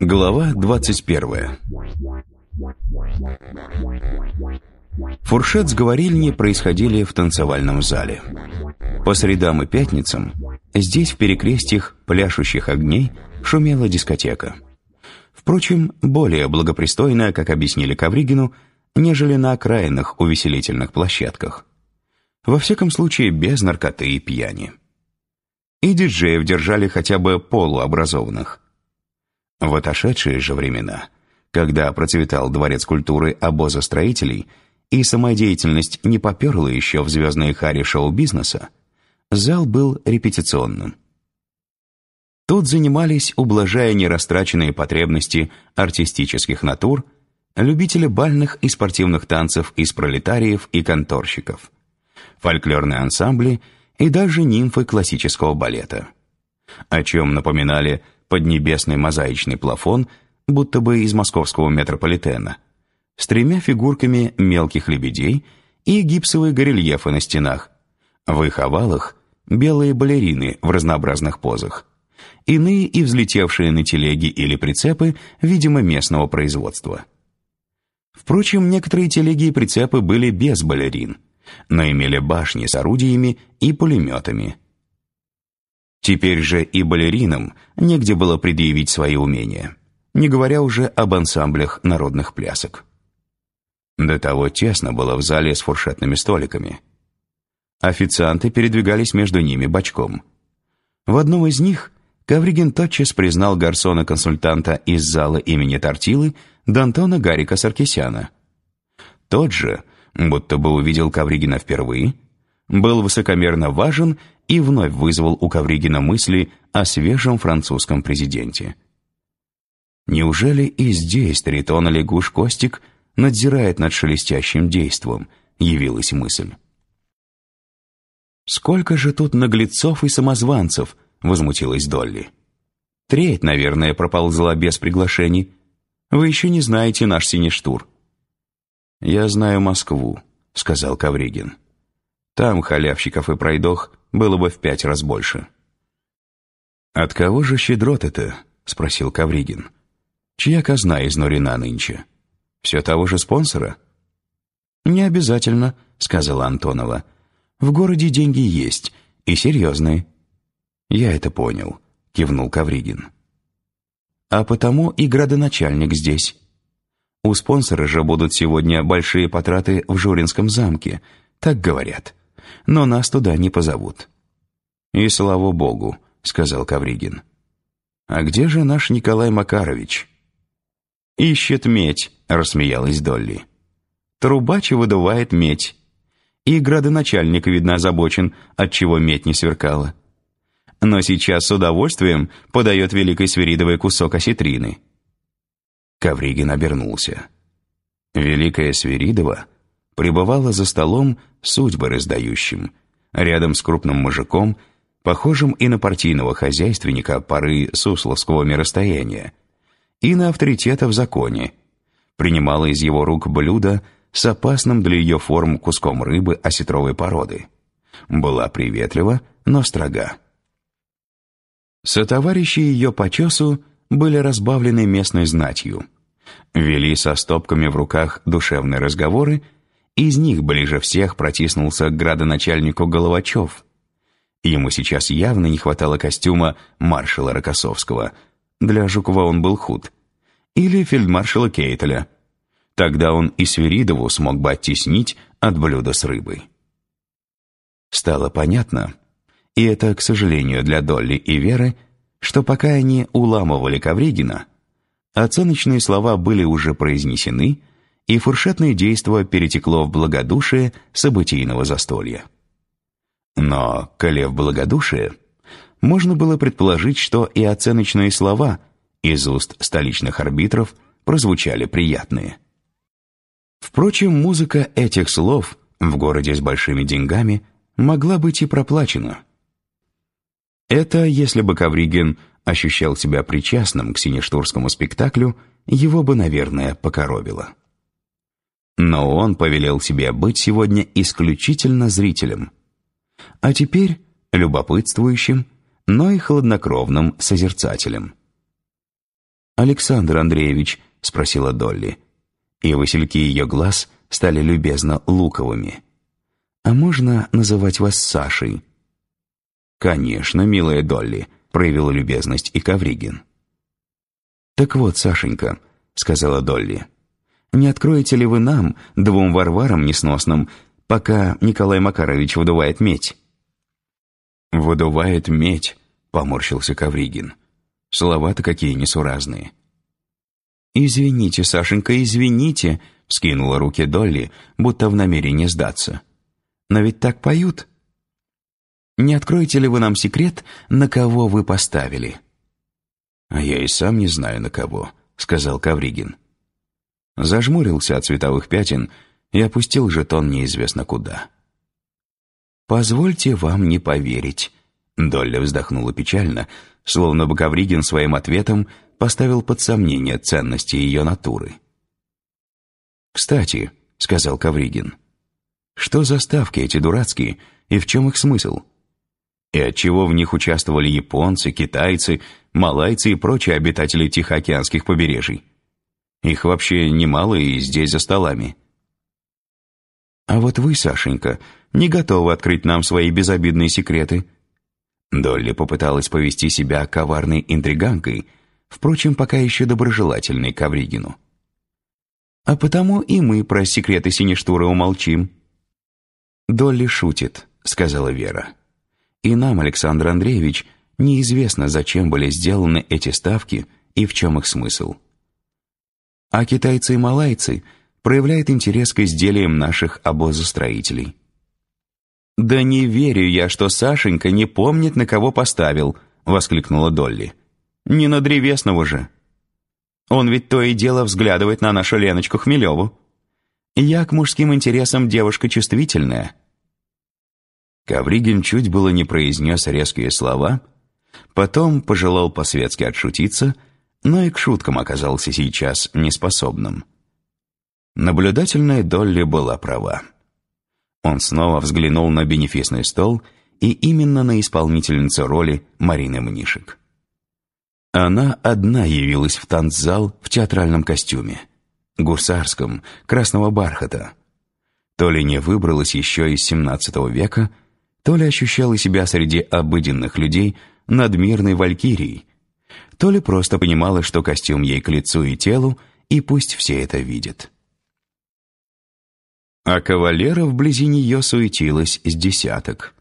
Глава двадцать первая Фуршет с говорильни происходили в танцевальном зале. По средам и пятницам здесь в перекрестьях пляшущих огней шумела дискотека. Впрочем, более благопристойная, как объяснили Ковригину, нежели на окраинных увеселительных площадках. Во всяком случае, без наркоты и пьяни. И диджеев держали хотя бы полуобразованных. В отошедшие же времена, когда процветал дворец культуры обоза строителей и самодеятельность не поперла еще в звездные хари шоу-бизнеса, зал был репетиционным. Тут занимались, ублажая нерастраченные потребности артистических натур, любители бальных и спортивных танцев из пролетариев и конторщиков, фольклорные ансамбли и даже нимфы классического балета. О чем напоминали поднебесный мозаичный плафон, будто бы из московского метрополитена, с тремя фигурками мелких лебедей и гипсовые горельефы на стенах. В их овалах белые балерины в разнообразных позах. Иные и взлетевшие на телеги или прицепы, видимо, местного производства. Впрочем, некоторые телеги и прицепы были без балерин, но имели башни с орудиями и пулеметами. Теперь же и балеринам негде было предъявить свои умения, не говоря уже об ансамблях народных плясок. До того тесно было в зале с фуршетными столиками. Официанты передвигались между ними бочком. В одном из них Ковригин тотчас признал гарсона-консультанта из зала имени Тортилы Д'Антона Гарика Саркисяна. Тот же, будто бы увидел Ковригина впервые, был высокомерно важен и вновь вызвал у Ковригина мысли о свежем французском президенте. Неужели и здесь Тритон Лягуш Костик надзирает над шелестящим действом, явилась мысль. «Сколько же тут наглецов и самозванцев!» — возмутилась Долли. «Треть, наверное, проползла без приглашений. Вы еще не знаете наш синий-штур». «Я знаю Москву», — сказал Ковригин. «Там халявщиков и пройдох было бы в пять раз больше». «От кого же щедрот это?» — спросил Ковригин. «Чья казна изнурена нынче? Все того же спонсора?» «Не обязательно», — сказала Антонова. «В городе деньги есть, и серьезные». «Я это понял», — кивнул Ковригин. «А потому и градоначальник здесь. У спонсора же будут сегодня большие потраты в Журинском замке, так говорят. Но нас туда не позовут». «И слава богу», — сказал Ковригин. «А где же наш Николай Макарович?» «Ищет медь», — рассмеялась Долли. «Трубач выдувает медь. И градоначальник, видно, озабочен, отчего медь не сверкала. Но сейчас с удовольствием подает Великой Свиридовой кусок осетрины». Ковригин обернулся. Великая Свиридова пребывала за столом судьбы раздающим, рядом с крупным мужиком, похожим и на партийного хозяйственника поры сусловского миростояния, и на авторитета в законе, принимала из его рук блюдо с опасным для ее форм куском рыбы осетровой породы. Была приветлива, но строга. Сотоварищи ее по чесу были разбавлены местной знатью. Вели со стопками в руках душевные разговоры, из них ближе всех протиснулся к градоначальнику Головачев. Ему сейчас явно не хватало костюма маршала Рокоссовского. Для Жукова он был худ. Или фельдмаршала Кейтеля. Тогда он и Свиридову смог бы оттеснить от блюда с рыбой. Стало понятно, и это, к сожалению, для Долли и Веры, что пока они уламывали Ковригина, оценочные слова были уже произнесены, и фуршетное действо перетекло в благодушие событийного застолья. Но, коли в благодушие, можно было предположить, что и оценочные слова из уст столичных арбитров прозвучали приятные. Впрочем, музыка этих слов в городе с большими деньгами могла быть и проплачена. Это, если бы Ковригин ощущал себя причастным к синештурскому спектаклю, его бы, наверное, покоробило. Но он повелел себе быть сегодня исключительно зрителем. А теперь любопытствующим, но и хладнокровным созерцателем. «Александр Андреевич», — спросила Долли, и васильки ее глаз стали любезно луковыми. «А можно называть вас Сашей?» «Конечно, милая Долли», — проявила любезность и Ковригин. «Так вот, Сашенька», — сказала Долли, — «не откроете ли вы нам, двум варварам несносным, пока Николай Макарович выдувает медь?» «Выдувает медь», — поморщился Ковригин. «Слова-то какие несуразные». «Извините, Сашенька, извините», — вскинула руки Долли, будто в намерении сдаться. «Но ведь так поют». «Не откроете ли вы нам секрет, на кого вы поставили?» «А я и сам не знаю, на кого», — сказал Кавригин. Зажмурился от световых пятен и опустил жетон неизвестно куда. «Позвольте вам не поверить», — Долля вздохнула печально, словно бы Ковригин своим ответом поставил под сомнение ценности ее натуры. «Кстати», — сказал Ковригин, — «что за ставки эти дурацкие, и в чем их смысл? И отчего в них участвовали японцы, китайцы, малайцы и прочие обитатели Тихоокеанских побережий? Их вообще немало и здесь за столами». «А вот вы, Сашенька, не готовы открыть нам свои безобидные секреты», Долли попыталась повести себя коварной интриганкой, впрочем, пока еще доброжелательной к Авригину. А потому и мы про секреты Сиништура умолчим. «Долли шутит», — сказала Вера. «И нам, Александр Андреевич, неизвестно, зачем были сделаны эти ставки и в чем их смысл. А китайцы и малайцы проявляют интерес к изделиям наших обозостроителей». «Да не верю я, что Сашенька не помнит, на кого поставил», — воскликнула Долли. Не на древесного же. Он ведь то и дело взглядывает на нашу Леночку Хмелеву. Я к мужским интересам девушка чувствительная». Ковригин чуть было не произнес резкие слова, потом пожелал по-светски отшутиться, но и к шуткам оказался сейчас неспособным. Наблюдательная Долли была права. Он снова взглянул на бенефисный стол и именно на исполнительницу роли Марины Мнишек. Она одна явилась в танцзал в театральном костюме, гусарском, красного бархата. То ли не выбралась еще из XVII века, то ли ощущала себя среди обыденных людей надмирной валькирией, то ли просто понимала, что костюм ей к лицу и телу, и пусть все это видят. А кавалера вблизи нее суетилось с десяток.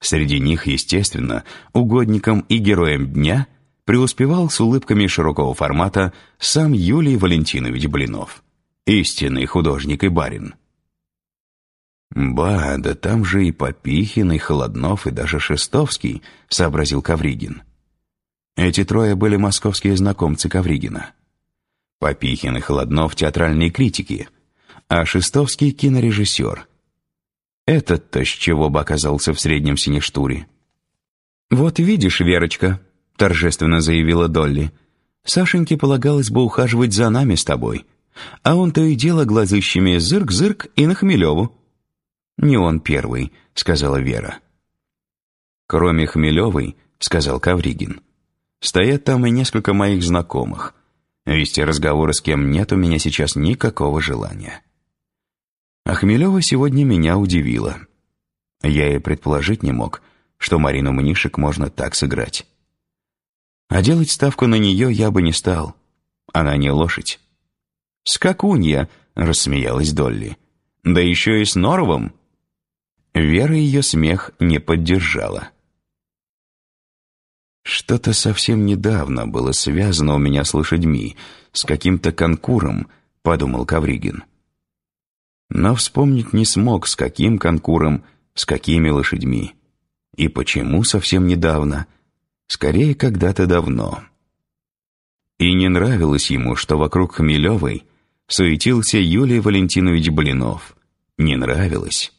Среди них, естественно, угодникам и героям дня – преуспевал с улыбками широкого формата сам Юлий Валентинович Блинов, истинный художник и барин. «Ба, да там же и Попихин, и Холоднов, и даже Шестовский», — сообразил Кавригин. Эти трое были московские знакомцы Кавригина. Попихин и Холоднов — театральные критики, а Шестовский — кинорежиссер. Этот-то с чего бы оказался в среднем синештуре. «Вот видишь, Верочка», — торжественно заявила Долли. «Сашеньке полагалось бы ухаживать за нами с тобой, а он то и дело глазыщами зырк-зырк и на Хмелеву». «Не он первый», — сказала Вера. «Кроме Хмелевой», — сказал Кавригин, — «стоят там и несколько моих знакомых. Вести разговоры с кем нет у меня сейчас никакого желания». А Хмелева сегодня меня удивила. Я и предположить не мог, что Марину Мнишек можно так сыграть. А делать ставку на нее я бы не стал. Она не лошадь. «Скакунья!» — рассмеялась Долли. «Да еще и с Норовым!» Вера ее смех не поддержала. «Что-то совсем недавно было связано у меня с лошадьми, с каким-то конкуром», — подумал Кавригин. Но вспомнить не смог, с каким конкуром, с какими лошадьми. И почему совсем недавно — Скорее, когда-то давно. И не нравилось ему, что вокруг Хмелевой суетился Юлий Валентинович Блинов. Не нравилось.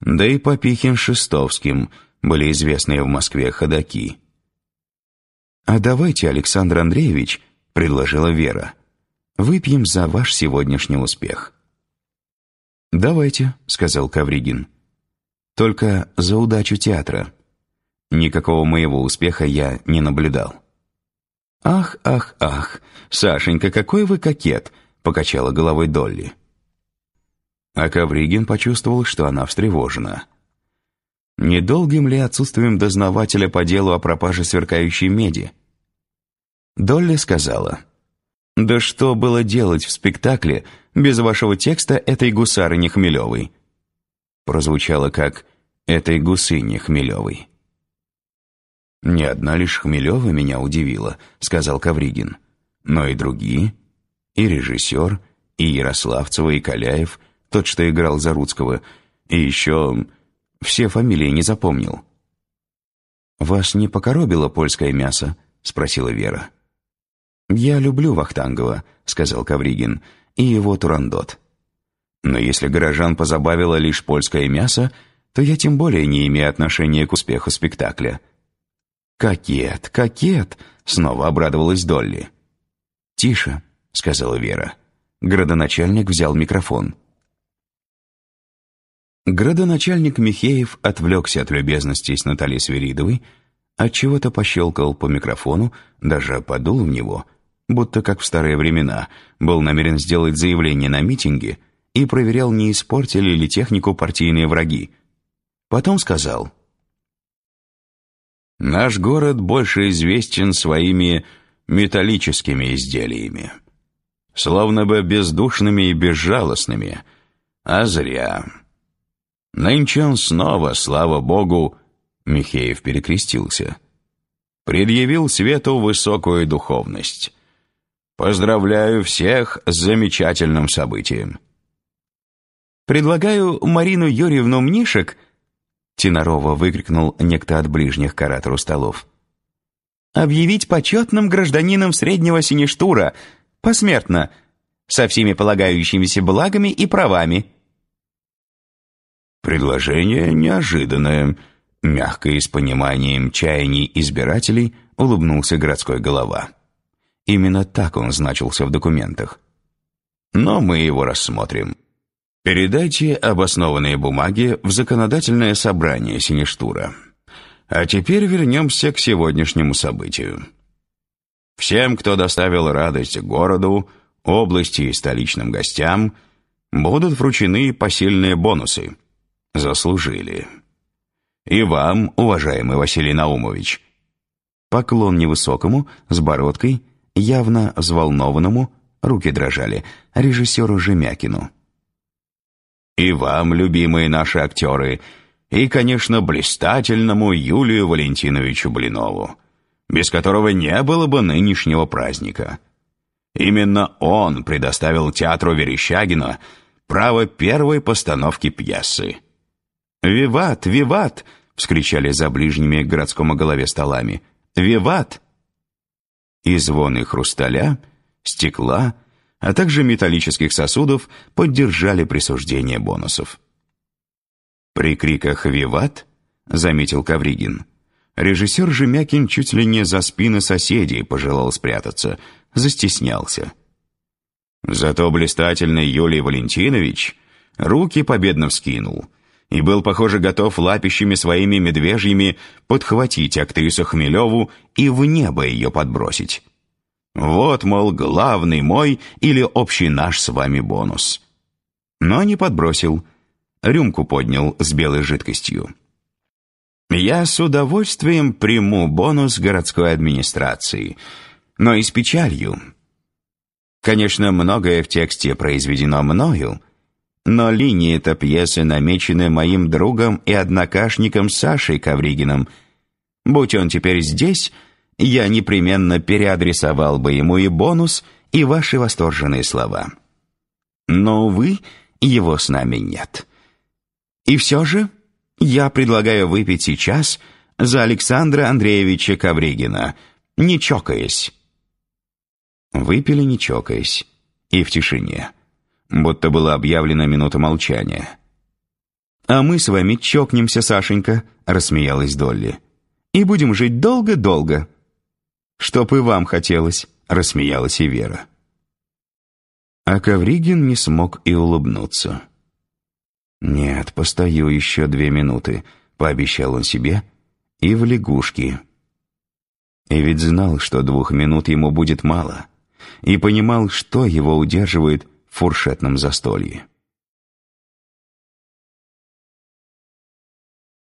Да и Попихин Шестовским были известные в Москве ходаки. «А давайте, Александр Андреевич», — предложила Вера, — «выпьем за ваш сегодняшний успех». «Давайте», — сказал Кавригин. «Только за удачу театра. Никакого моего успеха я не наблюдал». «Ах, ах, ах, Сашенька, какой вы кокет!» — покачала головой Долли. А Ковригин почувствовал, что она встревожена. Недолгим ли отсутствием дознавателя по делу о пропаже сверкающей меди? Долли сказала, «Да что было делать в спектакле без вашего текста этой гусарыни Хмелевой?» Прозвучало как «этой гусыни Хмелевой». «Не одна лишь Хмелева меня удивила», — сказал Ковригин, «но и другие, и режиссер, и Ярославцева, и Каляев, тот, что играл за Рудского, и еще... все фамилии не запомнил». «Вас не покоробило польское мясо?» — спросила Вера. «Я люблю Вахтангова», — сказал Кавригин, — «и его турандот. Но если горожан позабавило лишь польское мясо, то я тем более не имею отношения к успеху спектакля». «Кокет, кокет!» — снова обрадовалась Долли. «Тише», — сказала Вера. Градоначальник взял микрофон. Градоначальник Михеев отвлекся от любезностей с Натальей Свиридовой, отчего-то пощелкал по микрофону, даже подул в него, будто как в старые времена, был намерен сделать заявление на митинге и проверял, не испортили ли технику партийные враги. Потом сказал, «Наш город больше известен своими металлическими изделиями, словно бы бездушными и безжалостными, а зря». Нынче он снова, слава богу, Михеев перекрестился, предъявил свету высокую духовность. Поздравляю всех с замечательным событием. «Предлагаю Марину Юрьевну Мнишек», — Тинорова выкрикнул некто от ближних к оратору столов, «объявить почетным гражданином среднего синештура, посмертно, со всеми полагающимися благами и правами». Предложение неожиданное. Мягко и с пониманием чаяний избирателей улыбнулся городской голова. Именно так он значился в документах. Но мы его рассмотрим. Передайте обоснованные бумаги в законодательное собрание Синештура. А теперь вернемся к сегодняшнему событию. Всем, кто доставил радость городу, области и столичным гостям, будут вручены посильные бонусы – Заслужили. И вам, уважаемый Василий Наумович. Поклон невысокому, с бородкой, явно взволнованному, руки дрожали, режиссеру Жемякину. И вам, любимые наши актеры, и, конечно, блистательному Юлию Валентиновичу Блинову, без которого не было бы нынешнего праздника. Именно он предоставил театру Верещагина право первой постановки пьесы. «Виват! Виват!» — вскричали за ближними к городскому голове столами. «Виват!» И звоны хрусталя, стекла, а также металлических сосудов поддержали присуждение бонусов. При криках «Виват!» — заметил Кавригин. Режиссер Жемякин чуть ли не за спины соседей пожелал спрятаться, застеснялся. Зато блистательный Юлий Валентинович руки победно вскинул — и был, похоже, готов лапищами своими медвежьими подхватить актрису Хмелеву и в небо ее подбросить. Вот, мол, главный мой или общий наш с вами бонус. Но не подбросил, рюмку поднял с белой жидкостью. Я с удовольствием приму бонус городской администрации, но и с печалью. Конечно, многое в тексте произведено мною, но линии этой пьесы намечены моим другом и однокашником Сашей Ковригиным. Будь он теперь здесь, я непременно переадресовал бы ему и бонус, и ваши восторженные слова. Но, увы, его с нами нет. И все же я предлагаю выпить сейчас за Александра Андреевича Ковригина, не чокаясь. Выпили, не чокаясь, и в тишине будто была объявлена минута молчания. «А мы с вами чокнемся, Сашенька», — рассмеялась Долли. «И будем жить долго-долго». «Чтоб и вам хотелось», — рассмеялась и Вера. А Ковригин не смог и улыбнуться. «Нет, постою еще две минуты», — пообещал он себе, — «и в лягушки». И ведь знал, что двух минут ему будет мало, и понимал, что его удерживает фуршетном застолье.